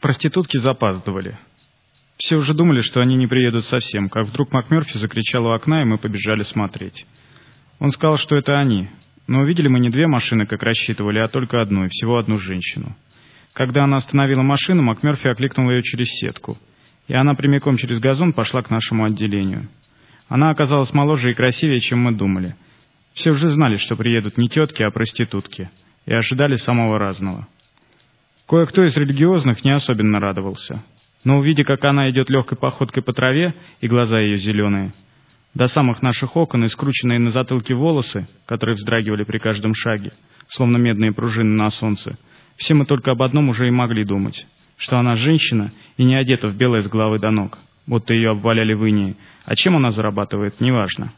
Проститутки запаздывали. Все уже думали, что они не приедут совсем, как вдруг МакМёрфи закричал у окна, и мы побежали смотреть. Он сказал, что это они, но увидели мы не две машины, как рассчитывали, а только одну, и всего одну женщину. Когда она остановила машину, МакМёрфи окликнул ее через сетку, и она прямиком через газон пошла к нашему отделению. Она оказалась моложе и красивее, чем мы думали. Все уже знали, что приедут не тетки, а проститутки, и ожидали самого разного. Кое-кто из религиозных не особенно радовался. Но увидя, как она идет легкой походкой по траве, и глаза ее зеленые, до самых наших окон и скрученные на затылке волосы, которые вздрагивали при каждом шаге, словно медные пружины на солнце, все мы только об одном уже и могли думать, что она женщина и не одета в белое с головы до ног, будто ее обваляли в инии, а чем она зарабатывает, неважно.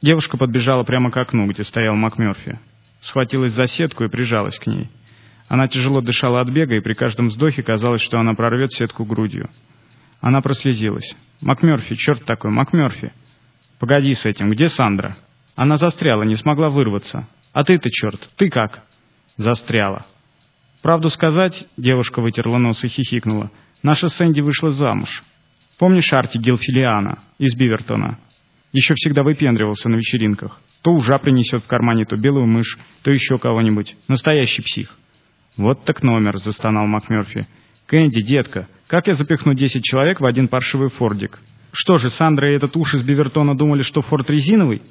Девушка подбежала прямо к окну, где стоял МакМёрфи, схватилась за сетку и прижалась к ней — она тяжело дышала от бега, и при каждом вздохе казалось, что она прорвет сетку грудью. Она прослезилась. «МакМёрфи, черт такой, МакМёрфи!» «Погоди с этим, где Сандра?» Она застряла, не смогла вырваться. «А ты-то, черт, ты как?» «Застряла». «Правду сказать?» — девушка вытерла нос и хихикнула. «Наша Сэнди вышла замуж. Помнишь Арти Гилфилиана из Бивертона? Еще всегда выпендривался на вечеринках. То ужа принесет в кармане, то белую мышь, то еще кого-нибудь. Настоящий псих. «Вот так номер», — застонал МакМёрфи. «Кэнди, детка, как я запихну десять человек в один паршивый фордик? Что же, Сандра и этот уж из Бивертона думали, что форд резиновый?»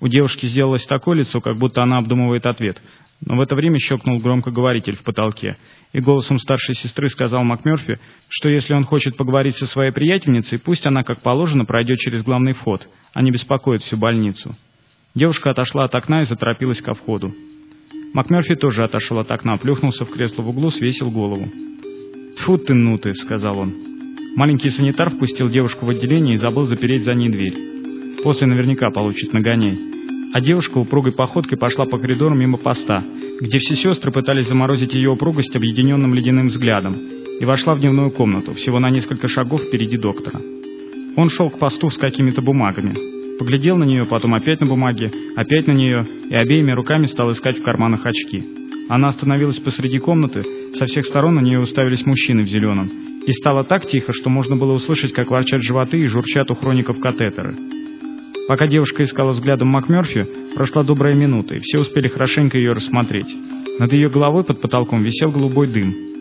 У девушки сделалось такое лицо, как будто она обдумывает ответ. Но в это время щелкнул громкоговоритель в потолке, и голосом старшей сестры сказал МакМёрфи, что если он хочет поговорить со своей приятельницей, пусть она, как положено, пройдет через главный вход, а не беспокоит всю больницу. Девушка отошла от окна и заторопилась ко входу. МакМерфи тоже отошел от окна, плюхнулся в кресло в углу, свесил голову. «Тьфу ты, ну ты!» — сказал он. Маленький санитар впустил девушку в отделение и забыл запереть за ней дверь. После наверняка получит нагоняй. А девушка упругой походкой пошла по коридору мимо поста, где все сестры пытались заморозить ее упругость объединенным ледяным взглядом, и вошла в дневную комнату, всего на несколько шагов впереди доктора. Он шел к посту с какими-то бумагами. Поглядел на нее, потом опять на бумаге, опять на нее, и обеими руками стал искать в карманах очки. Она остановилась посреди комнаты, со всех сторон на нее уставились мужчины в зеленом. И стало так тихо, что можно было услышать, как ворчат животы и журчат у хроников катетеры. Пока девушка искала взглядом МакМёрфи, прошла добрая минута, и все успели хорошенько ее рассмотреть. Над ее головой под потолком висел голубой дым.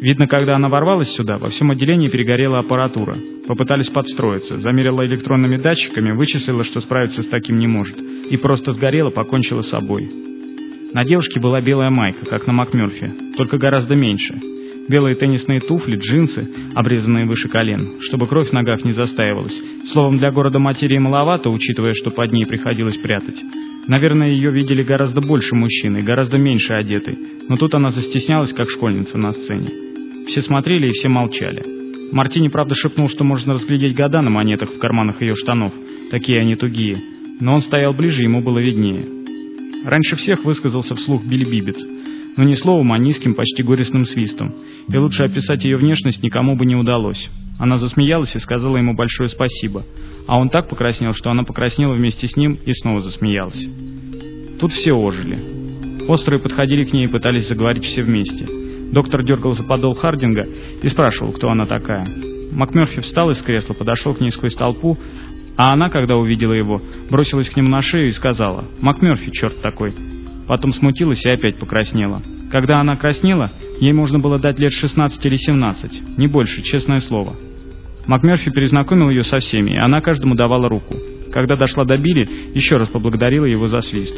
Видно, когда она ворвалась сюда, во всем отделении перегорела аппаратура. Попытались подстроиться, замерила электронными датчиками, вычислила, что справиться с таким не может, и просто сгорела, покончила с собой. На девушке была белая майка, как на МакМёрфи, только гораздо меньше. Белые теннисные туфли, джинсы, обрезанные выше колен, чтобы кровь в ногах не застаивалась. Словом, для города материи маловато, учитывая, что под ней приходилось прятать. Наверное, ее видели гораздо больше мужчин и гораздо меньше одетой, но тут она застеснялась, как школьница на сцене. Все смотрели и все молчали. Мартини, правда, шепнул, что можно разглядеть года на монетах в карманах ее штанов. Такие они тугие. Но он стоял ближе, ему было виднее. Раньше всех высказался вслух Билли Бибет. Но не словом, а низким, почти горестным свистом. И лучше описать ее внешность никому бы не удалось. Она засмеялась и сказала ему большое спасибо. А он так покраснел, что она покраснела вместе с ним и снова засмеялась. Тут все ожили. Острые подходили к ней и пытались заговорить все вместе. Доктор дергал за подол Хардинга и спрашивал, кто она такая. МакМерфи встал из кресла, подошел к ней сквозь толпу, а она, когда увидела его, бросилась к нему на шею и сказала «МакМерфи, черт такой!». Потом смутилась и опять покраснела. Когда она краснела, ей можно было дать лет 16 или 17, не больше, честное слово. МакМерфи перезнакомил ее со всеми, и она каждому давала руку. Когда дошла до Билли, еще раз поблагодарила его за свист.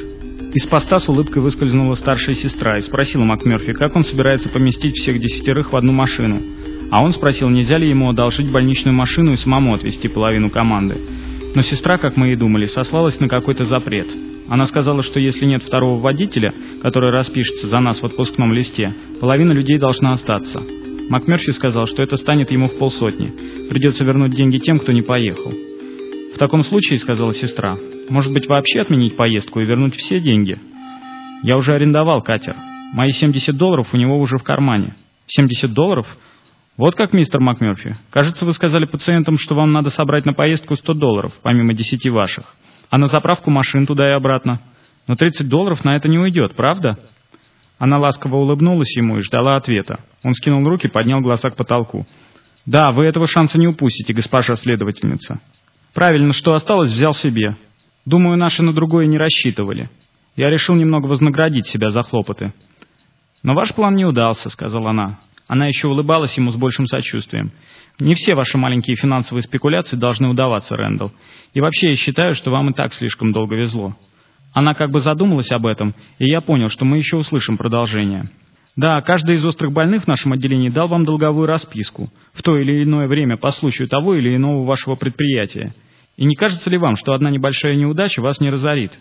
Из поста с улыбкой выскользнула старшая сестра и спросила МакМерфи, как он собирается поместить всех десятерых в одну машину. А он спросил, нельзя ли ему одолжить больничную машину и самому отвезти половину команды. Но сестра, как мы и думали, сослалась на какой-то запрет. Она сказала, что если нет второго водителя, который распишется за нас в отпускном листе, половина людей должна остаться. МакМерфи сказал, что это станет ему в полсотни. Придется вернуть деньги тем, кто не поехал. «В таком случае, — сказала сестра, может быть, вообще отменить поездку и вернуть все деньги? Я уже арендовал катер. Мои 70 долларов у него уже в кармане. 70 долларов? Вот как, мистер МакМерфи. Кажется, вы сказали пациентам, что вам надо собрать на поездку 100 долларов, помимо 10 ваших. А на заправку машин туда и обратно. Но 30 долларов на это не уйдет, правда? Она ласково улыбнулась ему и ждала ответа. Он скинул руки, поднял глаза к потолку. «Да, вы этого шанса не упустите, госпожа следовательница. Правильно, что осталось, взял себе. Думаю, наши на другое не рассчитывали. Я решил немного вознаградить себя за хлопоты». «Но ваш план не удался», — сказала она. Она еще улыбалась ему с большим сочувствием. «Не все ваши маленькие финансовые спекуляции должны удаваться, Рэндалл. И вообще я считаю, что вам и так слишком долго везло». Она как бы задумалась об этом, и я понял, что мы еще услышим продолжение. Да, каждый из острых больных в нашем отделении дал вам долговую расписку в то или иное время по случаю того или иного вашего предприятия. И не кажется ли вам, что одна небольшая неудача вас не разорит?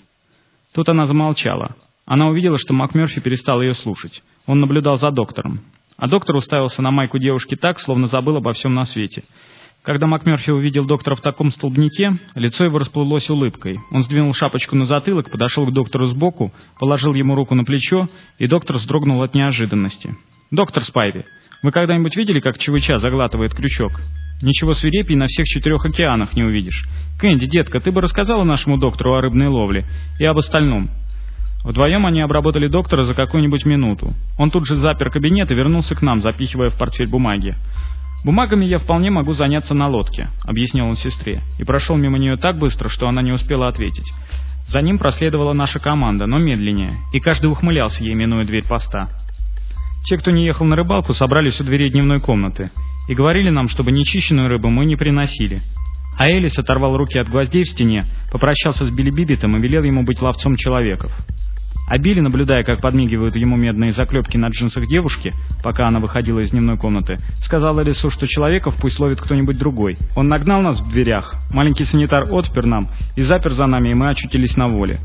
Тут она замолчала. Она увидела, что МакМерфи перестал ее слушать. Он наблюдал за доктором. А доктор уставился на майку девушки так, словно забыл обо всем на свете. Когда МакМерфи увидел доктора в таком столбнике, лицо его расплылось улыбкой. Он сдвинул шапочку на затылок, подошел к доктору сбоку, положил ему руку на плечо, и доктор вздрогнул от неожиданности. «Доктор Спайви, вы когда-нибудь видели, как ЧВЧ заглатывает крючок? Ничего свирепей на всех четырех океанах не увидишь. Кэнди, детка, ты бы рассказала нашему доктору о рыбной ловле и об остальном». Вдвоем они обработали доктора за какую-нибудь минуту. Он тут же запер кабинет и вернулся к нам, запихивая в портфель бумаги. «Бумагами я вполне могу заняться на лодке», — объяснил он сестре, и прошел мимо нее так быстро, что она не успела ответить. За ним проследовала наша команда, но медленнее, и каждый ухмылялся ей, минуя дверь поста. Те, кто не ехал на рыбалку, собрались у дверей дневной комнаты и говорили нам, чтобы нечищенную рыбу мы не приносили. А Элис оторвал руки от гвоздей в стене, попрощался с Билли Бибитом и велел ему быть ловцом человеков. А Билли, наблюдая, как подмигивают ему медные заклепки на джинсах девушки, пока она выходила из дневной комнаты, сказал Элису, что человеков пусть ловит кто-нибудь другой. Он нагнал нас в дверях, маленький санитар отпер нам и запер за нами, и мы очутились на воле.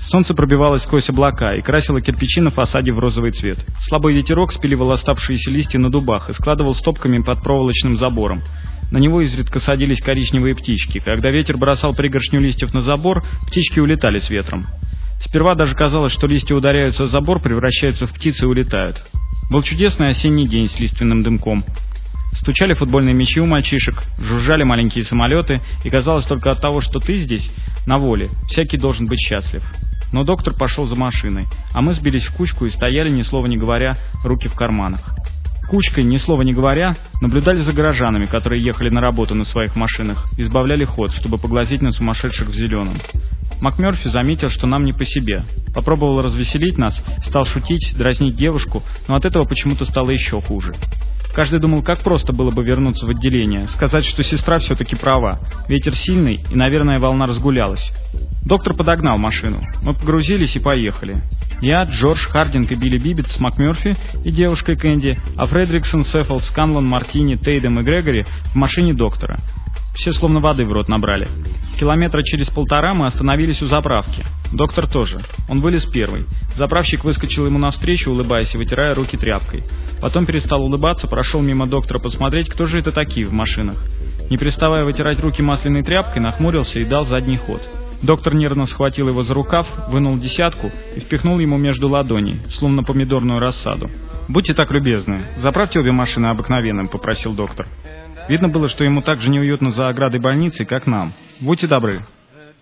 Солнце пробивалось сквозь облака и красило кирпичи на фасаде в розовый цвет. Слабый ветерок спиливал оставшиеся листья на дубах и складывал стопками под проволочным забором. На него изредка садились коричневые птички. Когда ветер бросал пригоршню листьев на забор, птички улетали с ветром. Сперва даже казалось, что листья ударяются о забор, превращаются в птицы и улетают. Был чудесный осенний день с лиственным дымком. Стучали футбольные мячи у мальчишек, жужжали маленькие самолеты, и казалось только от того, что ты здесь, на воле, всякий должен быть счастлив. Но доктор пошел за машиной, а мы сбились в кучку и стояли, ни слова не говоря, руки в карманах. Кучкой, ни слова не говоря, наблюдали за горожанами, которые ехали на работу на своих машинах, избавляли ход, чтобы поглазеть на сумасшедших в зеленом. МакМёрфи заметил, что нам не по себе. Попробовал развеселить нас, стал шутить, дразнить девушку, но от этого почему-то стало еще хуже. Каждый думал, как просто было бы вернуться в отделение, сказать, что сестра все-таки права. Ветер сильный, и, наверное, волна разгулялась. Доктор подогнал машину. Мы погрузились и поехали. Я, Джордж, Хардинг и Билли Бибет с МакМёрфи и девушкой Кэнди, а Фредриксон, Сеффл, Сканлон, Мартини, Тейдем и Грегори в машине доктора. Все словно воды в рот набрали. Километра через полтора мы остановились у заправки. Доктор тоже. Он вылез первый. Заправщик выскочил ему навстречу, улыбаясь и вытирая руки тряпкой. Потом перестал улыбаться, прошел мимо доктора посмотреть, кто же это такие в машинах. Не переставая вытирать руки масляной тряпкой, нахмурился и дал задний ход. Доктор нервно схватил его за рукав, вынул десятку и впихнул ему между ладоней, словно помидорную рассаду. «Будьте так любезны, заправьте обе машины обыкновенным», — попросил доктор. Видно было, что ему так же неуютно за оградой больницы, как нам. Будьте добры.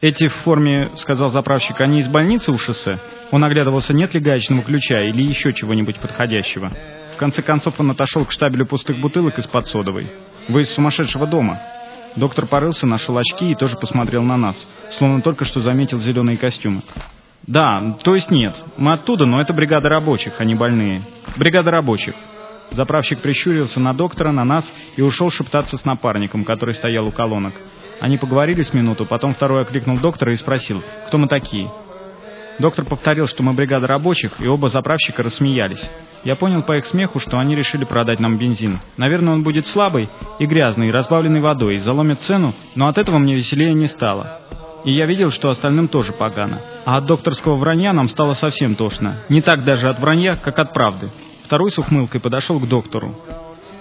«Эти в форме, — сказал заправщик, — они из больницы у шоссе?» Он оглядывался, нет ли гаечного ключа или еще чего-нибудь подходящего. В конце концов он отошел к штабелю пустых бутылок из-под содовой. «Вы из сумасшедшего дома?» Доктор порылся, нашел очки и тоже посмотрел на нас, словно только что заметил зеленые костюмы. «Да, то есть нет. Мы оттуда, но это бригада рабочих, а не больные. Бригада рабочих. Заправщик прищурился на доктора, на нас и ушел шептаться с напарником, который стоял у колонок. Они поговорили с минуту, потом второй окликнул доктора и спросил, кто мы такие. Доктор повторил, что мы бригада рабочих, и оба заправщика рассмеялись. Я понял по их смеху, что они решили продать нам бензин. Наверное, он будет слабый и грязный, и разбавленный водой, и заломит цену, но от этого мне веселее не стало. И я видел, что остальным тоже погано. А от докторского вранья нам стало совсем тошно. Не так даже от вранья, как от правды. Второй с ухмылкой подошел к доктору.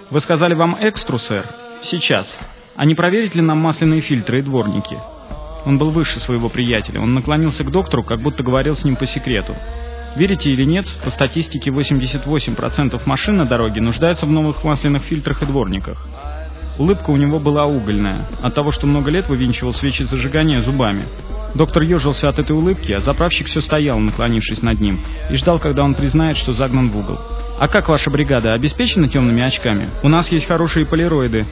«Вы сказали вам экстру, сэр?» «Сейчас. А не проверить ли нам масляные фильтры и дворники?» Он был выше своего приятеля. Он наклонился к доктору, как будто говорил с ним по секрету. Верите или нет, по статистике 88% машин на дороге нуждаются в новых масляных фильтрах и дворниках. Улыбка у него была угольная, от того, что много лет вывинчивал свечи зажигания зубами. Доктор ежился от этой улыбки, а заправщик все стоял, наклонившись над ним, и ждал, когда он признает, что загнан в угол. «А как ваша бригада обеспечена темными очками? У нас есть хорошие полироиды».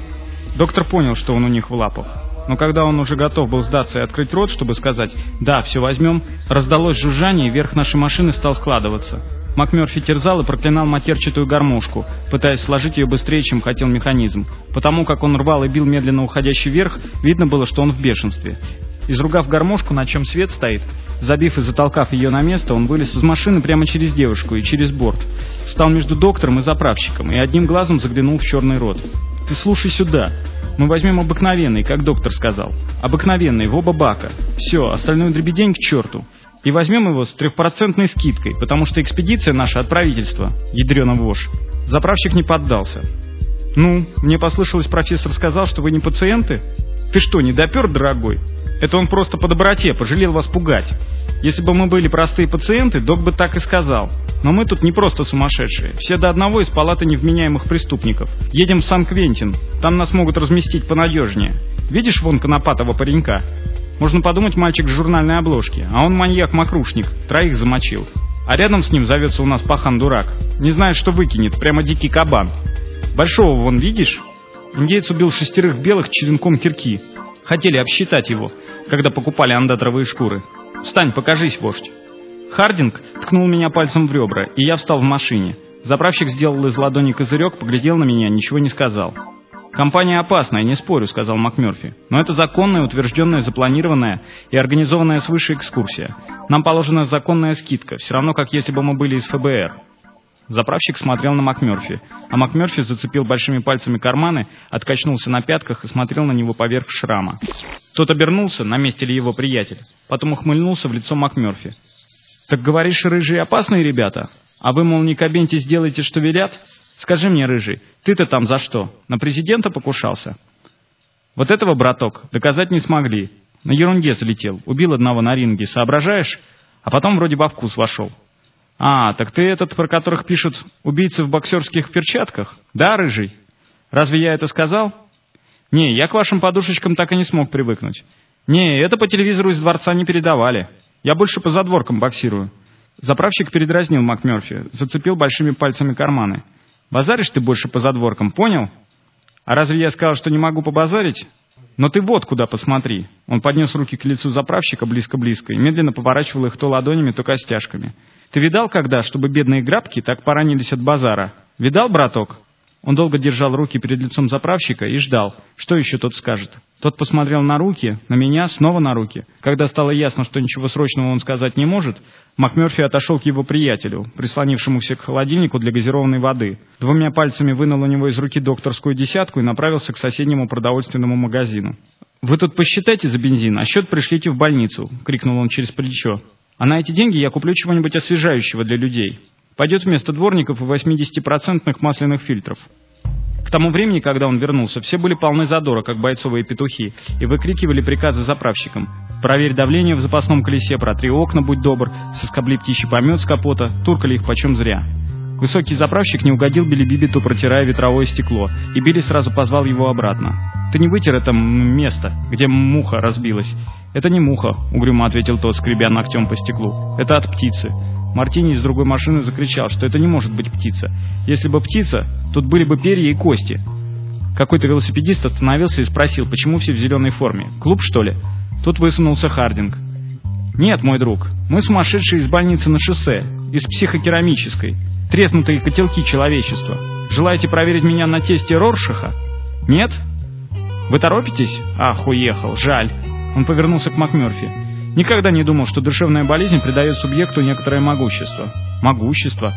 Доктор понял, что он у них в лапах. Но когда он уже готов был сдаться и открыть рот, чтобы сказать «да, все возьмем», раздалось жужжание, и верх нашей машины стал складываться. МакМерфи терзал и проклинал матерчатую гармошку, пытаясь сложить ее быстрее, чем хотел механизм. Потому как он рвал и бил медленно уходящий вверх, видно было, что он в бешенстве. Изругав гармошку, на чем свет стоит, забив и затолкав ее на место, он вылез из машины прямо через девушку и через борт. Встал между доктором и заправщиком и одним глазом заглянул в черный рот. «Ты слушай сюда. Мы возьмем обыкновенный, как доктор сказал. Обыкновенный, в оба бака. Все, остальной дребедень к черту. И возьмем его с трехпроцентной скидкой, потому что экспедиция наша от правительства. Ядрена вошь». Заправщик не поддался. «Ну, мне послышалось, профессор сказал, что вы не пациенты? Ты что, не допер, дорогой?» Это он просто по доброте пожалел вас пугать. Если бы мы были простые пациенты, док бы так и сказал. Но мы тут не просто сумасшедшие. Все до одного из палаты невменяемых преступников. Едем в Сан-Квентин. Там нас могут разместить понадежнее. Видишь вон конопатого паренька? Можно подумать, мальчик с журнальной обложки. А он маньяк-мокрушник. Троих замочил. А рядом с ним зовется у нас пахан-дурак. Не знает, что выкинет. Прямо дикий кабан. Большого вон видишь? Индеец убил шестерых белых черенком кирки. Хотели обсчитать его, когда покупали андатровые шкуры. Встань, покажись, вождь. Хардинг ткнул меня пальцем в ребра, и я встал в машине. Заправщик сделал из ладони козырек, поглядел на меня, ничего не сказал. «Компания опасная, не спорю», — сказал МакМёрфи. «Но это законная, утвержденная, запланированная и организованная свыше экскурсия. Нам положена законная скидка, все равно, как если бы мы были из ФБР. Заправщик смотрел на МакМёрфи, а МакМёрфи зацепил большими пальцами карманы, откачнулся на пятках и смотрел на него поверх шрама. Тот обернулся, на месте ли его приятель, потом ухмыльнулся в лицо МакМёрфи. «Так говоришь, рыжие опасные ребята? А вы, мол, не кабинтесь, делаете, что велят? Скажи мне, рыжий, ты-то там за что? На президента покушался?» «Вот этого, браток, доказать не смогли. На ерунде залетел, убил одного на ринге, соображаешь? А потом вроде во вкус вошел». «А, так ты этот, про которых пишут убийцы в боксерских перчатках? Да, рыжий? Разве я это сказал?» «Не, я к вашим подушечкам так и не смог привыкнуть. Не, это по телевизору из дворца не передавали. Я больше по задворкам боксирую». Заправщик передразнил МакМёрфи, зацепил большими пальцами карманы. «Базаришь ты больше по задворкам, понял? А разве я сказал, что не могу побазарить? Но ты вот куда посмотри». Он поднес руки к лицу заправщика близко-близко и медленно поворачивал их то ладонями, то костяшками. Ты видал когда, чтобы бедные грабки так поранились от базара? Видал, браток?» Он долго держал руки перед лицом заправщика и ждал, что еще тот скажет. Тот посмотрел на руки, на меня, снова на руки. Когда стало ясно, что ничего срочного он сказать не может, МакМёрфи отошел к его приятелю, прислонившемуся к холодильнику для газированной воды. Двумя пальцами вынул у него из руки докторскую десятку и направился к соседнему продовольственному магазину. «Вы тут посчитайте за бензин, а счет пришлите в больницу», — крикнул он через плечо. А на эти деньги я куплю чего-нибудь освежающего для людей. Пойдет вместо дворников и 80% масляных фильтров. К тому времени, когда он вернулся, все были полны задора, как бойцовые петухи, и выкрикивали приказы заправщикам. «Проверь давление в запасном колесе, протри окна, будь добр, соскобли птичий помет с капота, туркали их почем зря». Высокий заправщик не угодил Билли Бибиту, протирая ветровое стекло, и Билли сразу позвал его обратно. «Ты не вытер это место, где муха разбилась?» «Это не муха», — угрюмо ответил тот, скребя ногтем по стеклу. «Это от птицы». Мартини из другой машины закричал, что это не может быть птица. Если бы птица, тут были бы перья и кости. Какой-то велосипедист остановился и спросил, почему все в зеленой форме. Клуб, что ли? Тут высунулся Хардинг. «Нет, мой друг, мы сумасшедшие из больницы на шоссе, из психокерамической треснутые котелки человечества. Желаете проверить меня на тесте Роршаха? Нет? Вы торопитесь? Ах, уехал, жаль. Он повернулся к МакМёрфи. Никогда не думал, что душевная болезнь придает субъекту некоторое могущество. Могущество?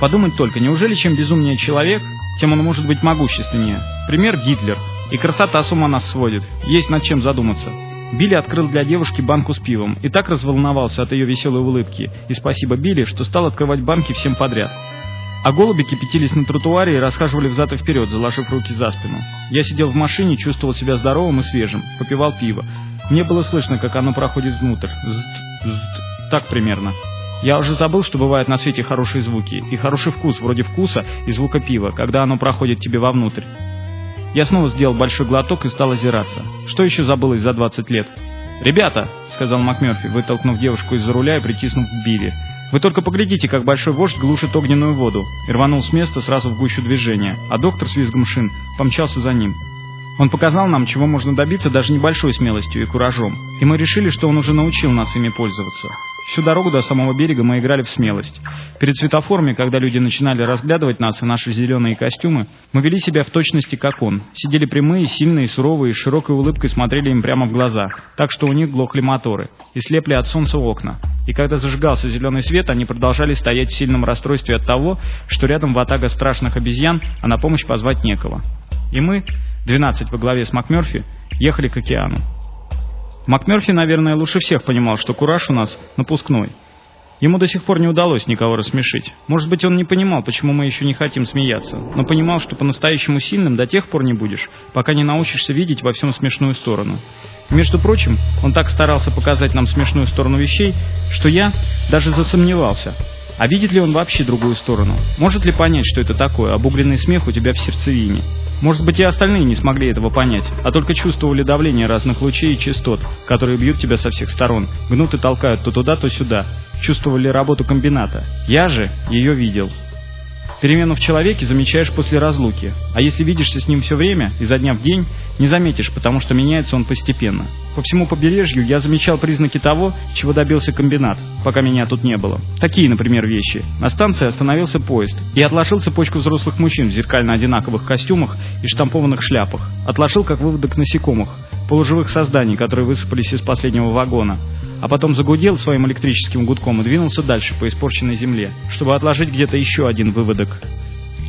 Подумать только, неужели чем безумнее человек, тем он может быть могущественнее? Пример Гитлер. И красота с ума нас сводит. Есть над чем задуматься. Билли открыл для девушки банку с пивом и так разволновался от ее веселой улыбки. И спасибо Билли, что стал открывать банки всем подряд. А голуби кипятились на тротуаре и расхаживали взад и вперед, заложив руки за спину. Я сидел в машине, чувствовал себя здоровым и свежим, попивал пиво. Мне было слышно, как оно проходит внутрь. Зд, зд, так примерно. Я уже забыл, что бывают на свете хорошие звуки и хороший вкус, вроде вкуса и звука пива, когда оно проходит тебе вовнутрь. Я снова сделал большой глоток и стал озираться. Что еще забылось за 20 лет? «Ребята!» — сказал МакМерфи, вытолкнув девушку из-за руля и притиснув к Билли. «Вы только поглядите, как большой вождь глушит огненную воду!» и рванул с места сразу в гущу движения, а доктор с визгом шин помчался за ним. Он показал нам, чего можно добиться даже небольшой смелостью и куражом, и мы решили, что он уже научил нас ими пользоваться. Всю дорогу до самого берега мы играли в смелость. Перед светофорами, когда люди начинали разглядывать нас и наши зеленые костюмы, мы вели себя в точности, как он. Сидели прямые, сильные, суровые, с широкой улыбкой смотрели им прямо в глаза, так что у них глохли моторы, и слепли от солнца окна. И когда зажигался зеленый свет, они продолжали стоять в сильном расстройстве от того, что рядом ватага страшных обезьян, а на помощь позвать некого. И мы, 12 во главе с МакМерфи, ехали к океану. МакМерфи, наверное, лучше всех понимал, что кураж у нас напускной. Ему до сих пор не удалось никого рассмешить. Может быть, он не понимал, почему мы еще не хотим смеяться, но понимал, что по-настоящему сильным до тех пор не будешь, пока не научишься видеть во всем смешную сторону. между прочим, он так старался показать нам смешную сторону вещей, что я даже засомневался, а видит ли он вообще другую сторону? Может ли понять, что это такое, обугленный смех у тебя в сердцевине? Может быть и остальные не смогли этого понять, а только чувствовали давление разных лучей и частот, которые бьют тебя со всех сторон, гнут и толкают то туда, то сюда. Чувствовали работу комбината. Я же ее видел. Перемену в человеке замечаешь после разлуки, а если видишься с ним все время, изо дня в день, не заметишь, потому что меняется он постепенно. По всему побережью я замечал признаки того, чего добился комбинат, пока меня тут не было. Такие, например, вещи. На станции остановился поезд и отложил цепочку взрослых мужчин в зеркально одинаковых костюмах и штампованных шляпах. Отложил как выводок насекомых, полуживых созданий, которые высыпались из последнего вагона а потом загудел своим электрическим гудком и двинулся дальше по испорченной земле, чтобы отложить где-то еще один выводок.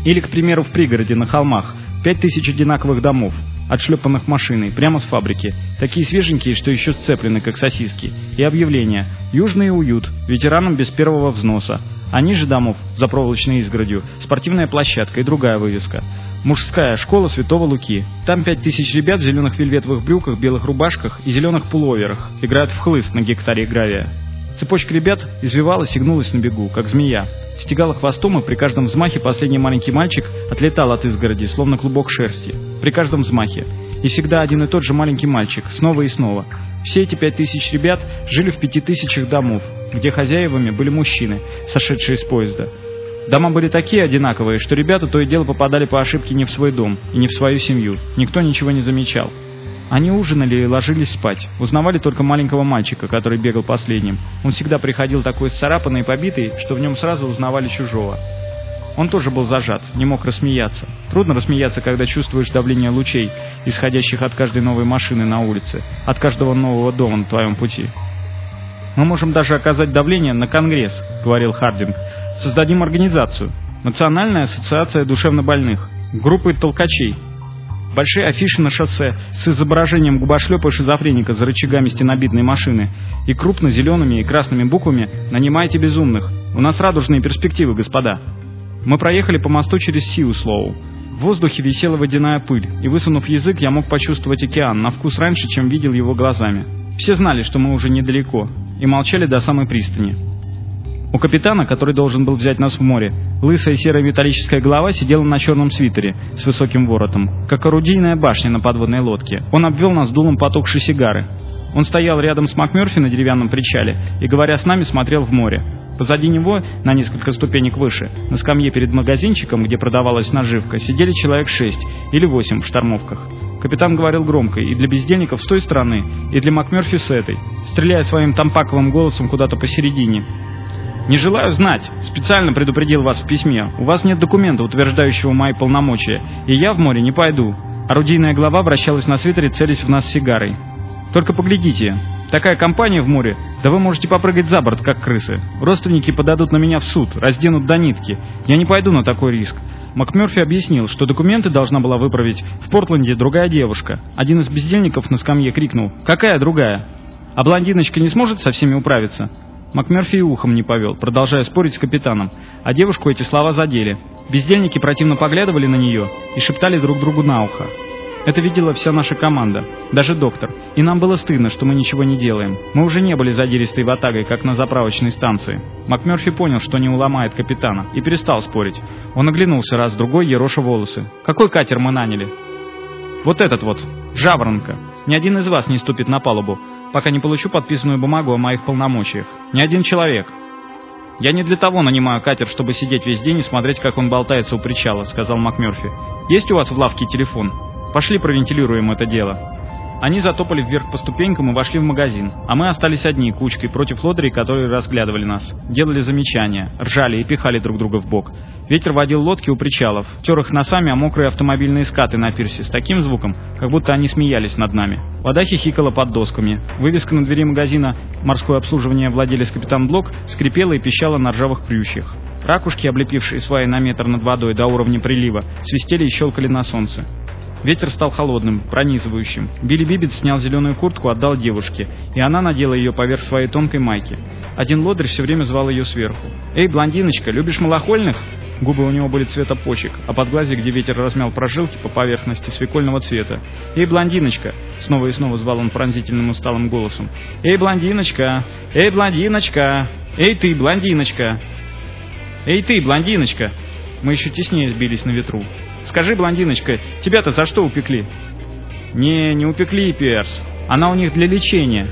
Или, к примеру, в пригороде на холмах пять тысяч одинаковых домов, отшлепанных машиной, прямо с фабрики, такие свеженькие, что еще сцеплены, как сосиски, и объявление. «Южный уют, ветеранам без первого взноса», а ниже домов, за проволочной изгородью, спортивная площадка и другая вывеска – Мужская школа Святого Луки. Там пять тысяч ребят в зеленых вельветовых брюках, белых рубашках и зеленых пуловерах играют в хлыст на гектаре гравия. Цепочка ребят извивалась и гнулась на бегу, как змея. Стегала хвостом, и при каждом взмахе последний маленький мальчик отлетал от изгороди, словно клубок шерсти. При каждом взмахе. И всегда один и тот же маленький мальчик, снова и снова. Все эти пять тысяч ребят жили в пяти тысячах домов, где хозяевами были мужчины, сошедшие с поезда. Дома были такие одинаковые, что ребята то и дело попадали по ошибке не в свой дом и не в свою семью. Никто ничего не замечал. Они ужинали и ложились спать. Узнавали только маленького мальчика, который бегал последним. Он всегда приходил такой сцарапанный и побитый, что в нем сразу узнавали чужого. Он тоже был зажат, не мог рассмеяться. Трудно рассмеяться, когда чувствуешь давление лучей, исходящих от каждой новой машины на улице, от каждого нового дома на твоем пути. «Мы можем даже оказать давление на Конгресс», — говорил Хардинг. «Создадим организацию. Национальная ассоциация душевнобольных. Группы толкачей. Большие афиши на шоссе с изображением губошлепа шизофреника за рычагами стенобитной машины и крупно зелеными и красными буквами «Нанимайте безумных». У нас радужные перспективы, господа. Мы проехали по мосту через Сиуслоу. В воздухе висела водяная пыль, и, высунув язык, я мог почувствовать океан на вкус раньше, чем видел его глазами. Все знали, что мы уже недалеко, и молчали до самой пристани. У капитана, который должен был взять нас в море, лысая серая металлическая голова сидела на черном свитере с высоким воротом, как орудийная башня на подводной лодке. Он обвел нас дулом потухшей сигары. Он стоял рядом с МакМерфи на деревянном причале и, говоря с нами, смотрел в море. Позади него, на несколько ступенек выше, на скамье перед магазинчиком, где продавалась наживка, сидели человек шесть или восемь в штормовках. Капитан говорил громко, и для бездельников с той стороны, и для МакМерфи с этой, стреляя своим тампаковым голосом куда-то посередине. «Не желаю знать. Специально предупредил вас в письме. У вас нет документа, утверждающего мои полномочия, и я в море не пойду». Орудийная глава вращалась на свитере, целясь в нас сигарой. «Только поглядите. Такая компания в море, да вы можете попрыгать за борт, как крысы. Родственники подадут на меня в суд, разденут до нитки. Я не пойду на такой риск. МакМерфи объяснил, что документы должна была выправить в Портленде другая девушка. Один из бездельников на скамье крикнул «Какая другая?» «А блондиночка не сможет со всеми управиться?» МакМерфи ухом не повел, продолжая спорить с капитаном, а девушку эти слова задели. Бездельники противно поглядывали на нее и шептали друг другу на ухо. Это видела вся наша команда, даже доктор. И нам было стыдно, что мы ничего не делаем. Мы уже не были задиристой ватагой, как на заправочной станции. МакМерфи понял, что не уломает капитана, и перестал спорить. Он оглянулся раз-другой, ероша волосы. «Какой катер мы наняли?» «Вот этот вот. Жаворонка. Ни один из вас не ступит на палубу. Пока не получу подписанную бумагу о моих полномочиях. Ни один человек. «Я не для того нанимаю катер, чтобы сидеть весь день и смотреть, как он болтается у причала», — сказал МакМёрфи. «Есть у вас в лавке телефон? Пошли провентилируем это дело». Они затопали вверх по ступенькам и вошли в магазин, а мы остались одни, кучкой, против лодырей, которые разглядывали нас. Делали замечания, ржали и пихали друг друга в бок. Ветер водил лодки у причалов, тер их носами о мокрые автомобильные скаты на пирсе с таким звуком, как будто они смеялись над нами. Вода хихикала под досками. Вывеска на двери магазина «Морское обслуживание владелец капитан Блок» скрипела и пищала на ржавых крючьях. Ракушки, облепившие сваи на метр над водой до уровня прилива, свистели и щелкали на солнце. Ветер стал холодным, пронизывающим. Билли Бибит снял зеленую куртку, отдал девушке, и она надела ее поверх своей тонкой майки. Один лодырь все время звал ее сверху. «Эй, блондиночка, любишь малохольных?» Губы у него были цвета почек, а под глазе, где ветер размял прожилки по поверхности свекольного цвета. «Эй, блондиночка!» Снова и снова звал он пронзительным усталым голосом. «Эй, блондиночка! Эй, блондиночка! Эй, ты, блондиночка! Эй, ты, блондиночка!» Мы еще теснее сбились на ветру. Скажи, блондиночка, тебя-то за что упекли? Не, не упекли, Перс. Она у них для лечения.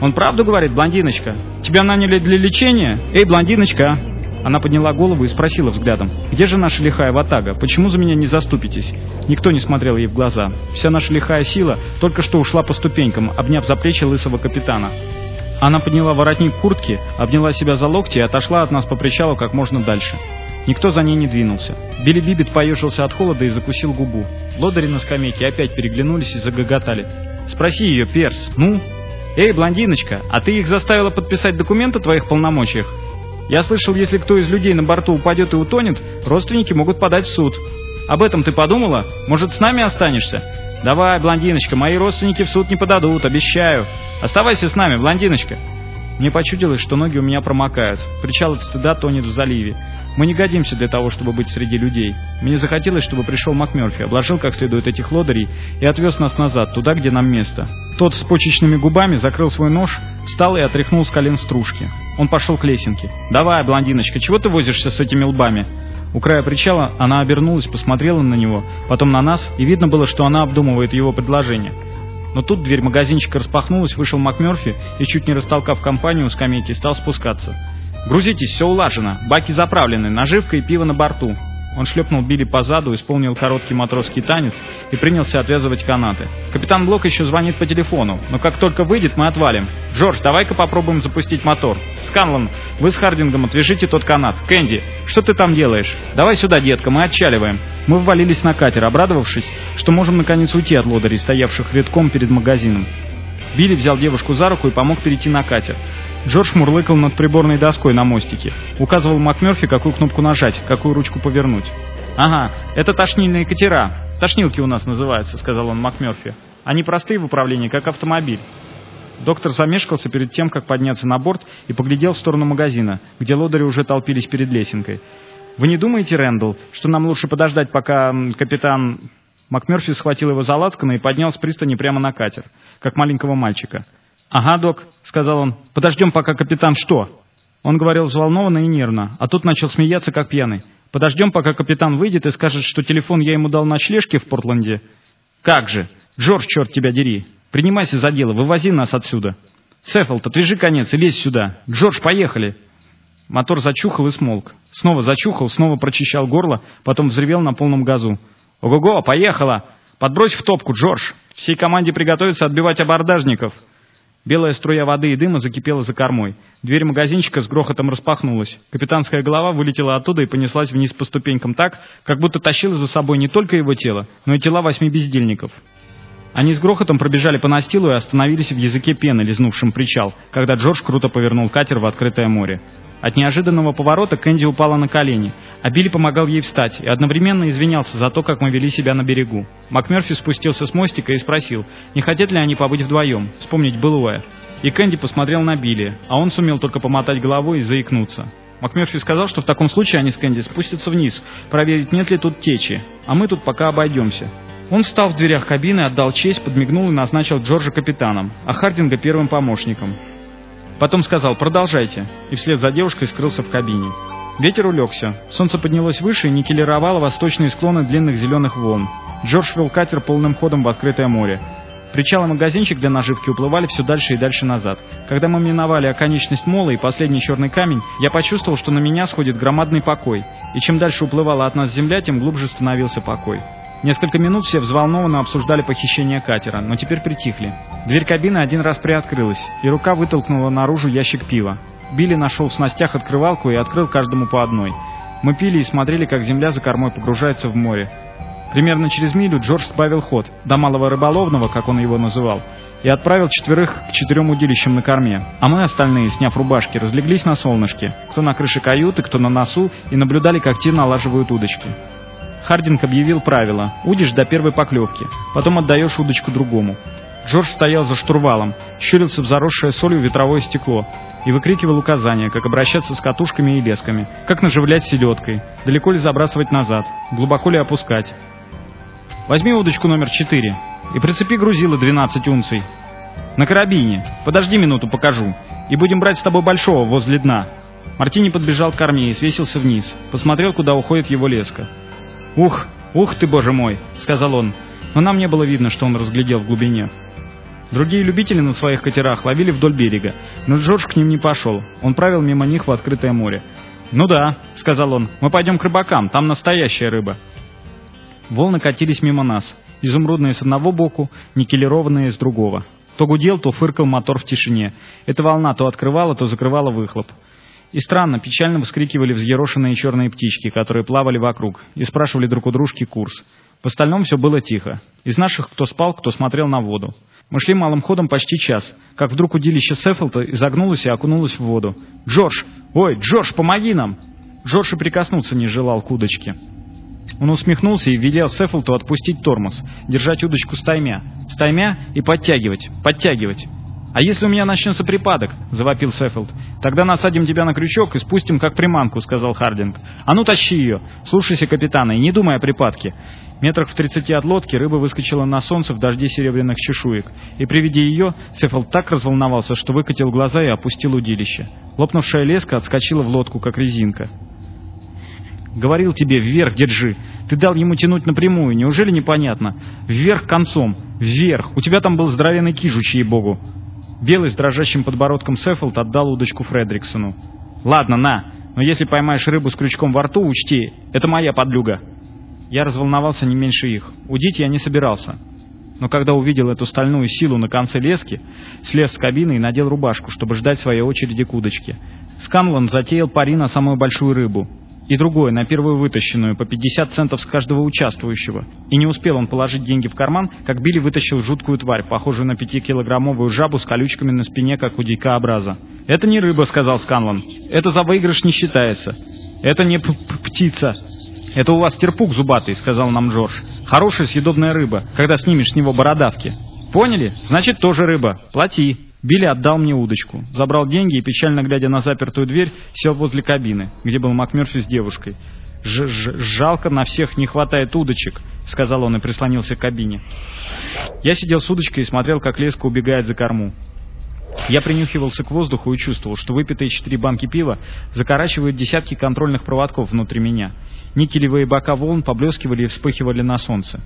Он правду говорит, блондиночка? Тебя наняли для лечения? Эй, блондиночка! Она подняла голову и спросила взглядом, «Где же наша лихая ватага? Почему за меня не заступитесь?» Никто не смотрел ей в глаза. Вся наша лихая сила только что ушла по ступенькам, обняв за плечи лысого капитана. Она подняла воротник куртки, обняла себя за локти и отошла от нас по причалу как можно дальше. Никто за ней не двинулся. Билли Бибет поежился от холода и закусил губу. Лодыри на скамейке опять переглянулись и загоготали. «Спроси ее, Перс, ну?» «Эй, блондиночка, а ты их заставила подписать документ о твоих полномочиях?» «Я слышал, если кто из людей на борту упадет и утонет, родственники могут подать в суд. Об этом ты подумала? Может, с нами останешься?» «Давай, блондиночка, мои родственники в суд не подадут, обещаю. Оставайся с нами, блондиночка». Мне почудилось, что ноги у меня промокают. Причал от стыда тонет в заливе. Мы не годимся для того, чтобы быть среди людей. Мне захотелось, чтобы пришел МакМерфи, обложил как следует этих лодырей и отвез нас назад, туда, где нам место. Тот с почечными губами закрыл свой нож, встал и отряхнул с колен стружки. Он пошел к лесенке. «Давай, блондиночка, чего ты возишься с этими лбами?» У края причала она обернулась, посмотрела на него, потом на нас, и видно было, что она обдумывает его предложение. Но тут дверь магазинчика распахнулась, вышел МакМерфи и, чуть не растолкав компанию у скамейки, стал спускаться. «Грузитесь, все улажено. Баки заправлены, наживка и пиво на борту». Он шлепнул Билли по заду, исполнил короткий матросский танец и принялся отвязывать канаты. Капитан Блок еще звонит по телефону, но как только выйдет, мы отвалим. «Джордж, давай-ка попробуем запустить мотор». «Сканлан, вы с Хардингом отвяжите тот канат». «Кэнди, что ты там делаешь?» «Давай сюда, детка, мы отчаливаем». Мы ввалились на катер, обрадовавшись, что можем наконец уйти от лодырей, стоявших редком перед магазином. Билли взял девушку за руку и помог перейти на катер. Джордж мурлыкал над приборной доской на мостике. Указывал МакМерфи, какую кнопку нажать, какую ручку повернуть. «Ага, это тошнильные катера. Тошнилки у нас называются», — сказал он МакМерфи. «Они простые в управлении, как автомобиль». Доктор замешкался перед тем, как подняться на борт, и поглядел в сторону магазина, где лодыри уже толпились перед лесенкой. «Вы не думаете, Рэндалл, что нам лучше подождать, пока капитан...» МакМерфи схватил его за лацканы и поднял с пристани прямо на катер, как маленького мальчика. «Ага, док», — сказал он, — «подождем, пока капитан что?» Он говорил взволнованно и нервно, а тут начал смеяться, как пьяный. «Подождем, пока капитан выйдет и скажет, что телефон я ему дал ночлежке в Портленде». «Как же! Джордж, черт тебя дери! Принимайся за дело, вывози нас отсюда!» «Сеффилд, отвяжи конец и лезь сюда! Джордж, поехали!» Мотор зачухал и смолк. Снова зачухал, снова прочищал горло, потом взревел на полном газу. «Ого-го, поехала! Подбрось в топку, Джордж! Всей команде приготовиться отбивать абордажников!» Белая струя воды и дыма закипела за кормой. Дверь магазинчика с грохотом распахнулась. Капитанская голова вылетела оттуда и понеслась вниз по ступенькам так, как будто тащила за собой не только его тело, но и тела восьми бездельников. Они с грохотом пробежали по настилу и остановились в языке пены, лизнувшем причал, когда Джордж круто повернул катер в открытое море. От неожиданного поворота Кэнди упала на колени, а Билли помогал ей встать и одновременно извинялся за то, как мы вели себя на берегу. МакМерфи спустился с мостика и спросил, не хотят ли они побыть вдвоем, вспомнить былое. И Кэнди посмотрел на Билли, а он сумел только помотать головой и заикнуться. МакМерфи сказал, что в таком случае они с Кэнди спустятся вниз, проверить, нет ли тут течи, а мы тут пока обойдемся. Он встал в дверях кабины, отдал честь, подмигнул и назначил Джорджа капитаном, а Хардинга первым помощником. Потом сказал «продолжайте», и вслед за девушкой скрылся в кабине. Ветер улегся. Солнце поднялось выше и никелировало восточные склоны длинных зеленых волн. Джордж вел катер полным ходом в открытое море. Причал и магазинчик для наживки уплывали все дальше и дальше назад. Когда мы миновали оконечность мола и последний черный камень, я почувствовал, что на меня сходит громадный покой. И чем дальше уплывала от нас земля, тем глубже становился покой. Несколько минут все взволнованно обсуждали похищение катера, но теперь притихли. Дверь кабины один раз приоткрылась, и рука вытолкнула наружу ящик пива. Билли нашел в снастях открывалку и открыл каждому по одной. Мы пили и смотрели, как земля за кормой погружается в море. Примерно через милю Джордж сбавил ход, до малого рыболовного, как он его называл, и отправил четверых к четырем удилищам на корме. А мы остальные, сняв рубашки, разлеглись на солнышке, кто на крыше каюты, кто на носу, и наблюдали, как те налаживают удочки. Хардинг объявил правило – удишь до первой поклевки, потом отдаешь удочку другому. Джордж стоял за штурвалом, щурился в заросшее солью ветровое стекло и выкрикивал указания, как обращаться с катушками и лесками, как наживлять селедкой, далеко ли забрасывать назад, глубоко ли опускать. Возьми удочку номер четыре и прицепи грузило 12 унций. На карабине. Подожди минуту, покажу. И будем брать с тобой большого возле дна. Мартини подбежал к корме и свесился вниз. Посмотрел, куда уходит его леска. «Ух, ух ты, боже мой!» — сказал он. Но нам не было видно, что он разглядел в глубине. Другие любители на своих катерах ловили вдоль берега, но Джордж к ним не пошел. Он правил мимо них в открытое море. «Ну да», — сказал он, — «мы пойдем к рыбакам, там настоящая рыба». Волны катились мимо нас, изумрудные с одного боку, никелированные с другого. То гудел, то фыркал мотор в тишине. Эта волна то открывала, то закрывала выхлоп. И странно, печально вскрикивали взъерошенные черные птички, которые плавали вокруг, и спрашивали друг у дружки курс. В остальном все было тихо. Из наших кто спал, кто смотрел на воду. Мы шли малым ходом почти час, как вдруг удилище Сеффилда изогнулось и окунулось в воду. «Джордж! Ой, Джордж, помоги нам!» Джордж и прикоснуться не желал к удочке. Он усмехнулся и велел Сеффилту отпустить тормоз, держать удочку стаймя. Стаймя и подтягивать, подтягивать. «А если у меня начнется припадок?» — завопил Сеффилд. «Тогда насадим тебя на крючок и спустим как приманку», — сказал Хардинг. «А ну тащи ее! Слушайся капитана и не думай о припадке». Метрах в тридцати от лодки рыба выскочила на солнце в дожде серебряных чешуек, и при виде ее Сеффилд так разволновался, что выкатил глаза и опустил удилище. Лопнувшая леска отскочила в лодку, как резинка. Говорил тебе, вверх держи. Ты дал ему тянуть напрямую, неужели непонятно? Вверх концом, вверх. У тебя там был здоровенный кижуч, ей-богу. Белый с дрожащим подбородком Сеффилд отдал удочку Фредриксону. Ладно, на, но если поймаешь рыбу с крючком во рту, учти, это моя подлюга. Я разволновался не меньше их. Удить я не собирался. Но когда увидел эту стальную силу на конце лески, слез с кабины и надел рубашку, чтобы ждать своей очереди к удочке. Сканлан затеял пари на самую большую рыбу и другое на первую вытащенную по 50 центов с каждого участвующего. И не успел он положить деньги в карман, как Билли вытащил жуткую тварь, похожую на пятикилограммовую жабу с колючками на спине, как у дикообраза. «Это не рыба», — сказал Сканлан. «Это за выигрыш не считается. Это не п -п птица. Это у вас терпук зубатый», — сказал нам Джордж. «Хорошая съедобная рыба, когда снимешь с него бородавки». «Поняли? Значит, тоже рыба. Плати». Билли отдал мне удочку, забрал деньги и, печально глядя на запертую дверь, сел возле кабины, где был МакМерфи с девушкой. Ж -ж «Жалко, на всех не хватает удочек», — сказал он и прислонился к кабине. Я сидел с удочкой и смотрел, как леска убегает за корму. Я принюхивался к воздуху и чувствовал, что выпитые четыре банки пива закорачивают десятки контрольных проводков внутри меня. Никелевые бока волн поблескивали и вспыхивали на солнце.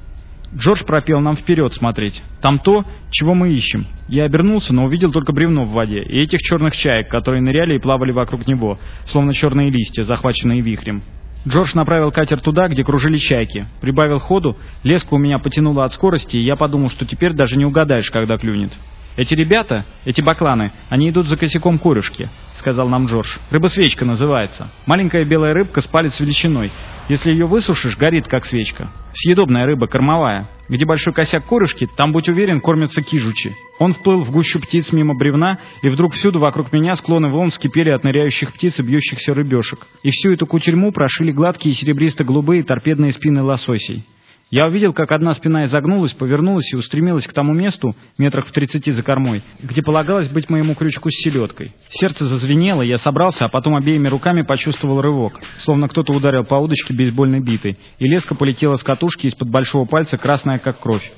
Джордж пропел нам вперед смотреть. Там то, чего мы ищем. Я обернулся, но увидел только бревно в воде и этих черных чаек, которые ныряли и плавали вокруг него, словно черные листья, захваченные вихрем. Джордж направил катер туда, где кружили чайки. Прибавил ходу, леска у меня потянула от скорости, и я подумал, что теперь даже не угадаешь, когда клюнет. «Эти ребята, эти бакланы, они идут за косяком корюшки», — сказал нам Джордж. «Рыба-свечка называется. Маленькая белая рыбка с палец величиной. Если ее высушишь, горит, как свечка. Съедобная рыба, кормовая. Где большой косяк корюшки, там, будь уверен, кормятся кижучи». Он вплыл в гущу птиц мимо бревна, и вдруг всюду вокруг меня склоны волн скипели от ныряющих птиц и бьющихся рыбешек. И всю эту кутерьму прошили гладкие серебристо-голубые торпедные спины лососей. Я увидел, как одна спина изогнулась, повернулась и устремилась к тому месту, метрах в тридцати за кормой, где полагалось быть моему крючку с селедкой. Сердце зазвенело, я собрался, а потом обеими руками почувствовал рывок, словно кто-то ударил по удочке бейсбольной битой, и леска полетела с катушки из-под большого пальца, красная как кровь.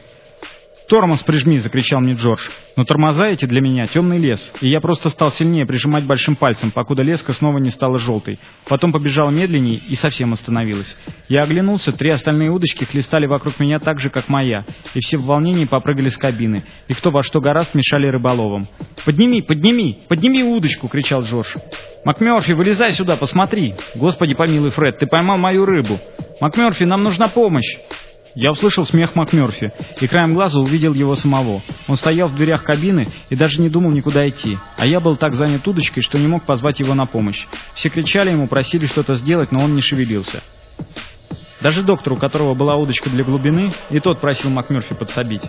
«Тормоз прижми!» — закричал мне Джордж. Но тормоза эти для меня темный лес, и я просто стал сильнее прижимать большим пальцем, покуда леска снова не стала желтой. Потом побежала медленнее и совсем остановилась. Я оглянулся, три остальные удочки хлестали вокруг меня так же, как моя, и все в волнении попрыгали с кабины, и кто во что гораст мешали рыболовам. «Подними, подними, подними удочку!» — кричал Джордж. «МакМёрфи, вылезай сюда, посмотри! Господи помилуй, Фред, ты поймал мою рыбу! МакМёрфи, нам нужна помощь!» Я услышал смех МакМёрфи и краем глаза увидел его самого. Он стоял в дверях кабины и даже не думал никуда идти. А я был так занят удочкой, что не мог позвать его на помощь. Все кричали ему, просили что-то сделать, но он не шевелился. Даже доктор, у которого была удочка для глубины, и тот просил МакМёрфи подсобить.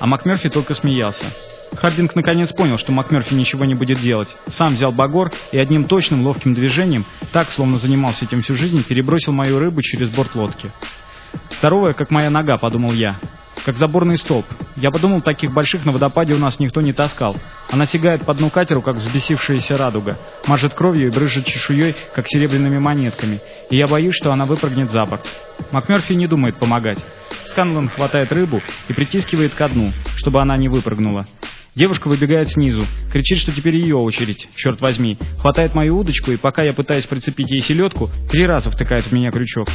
А МакМёрфи только смеялся. Хардинг наконец понял, что МакМёрфи ничего не будет делать. Сам взял багор и одним точным ловким движением, так, словно занимался этим всю жизнь, перебросил мою рыбу через борт лодки. Здоровая, как моя нога, подумал я. Как заборный столб. Я подумал, таких больших на водопаде у нас никто не таскал. Она сигает по дну катеру, как взбесившаяся радуга. Мажет кровью и брызжет чешуей, как серебряными монетками. И я боюсь, что она выпрыгнет за борт. МакМерфи не думает помогать. Сканлан хватает рыбу и притискивает ко дну, чтобы она не выпрыгнула. Девушка выбегает снизу, кричит, что теперь ее очередь, черт возьми. Хватает мою удочку, и пока я пытаюсь прицепить ей селедку, три раза втыкает в меня крючок.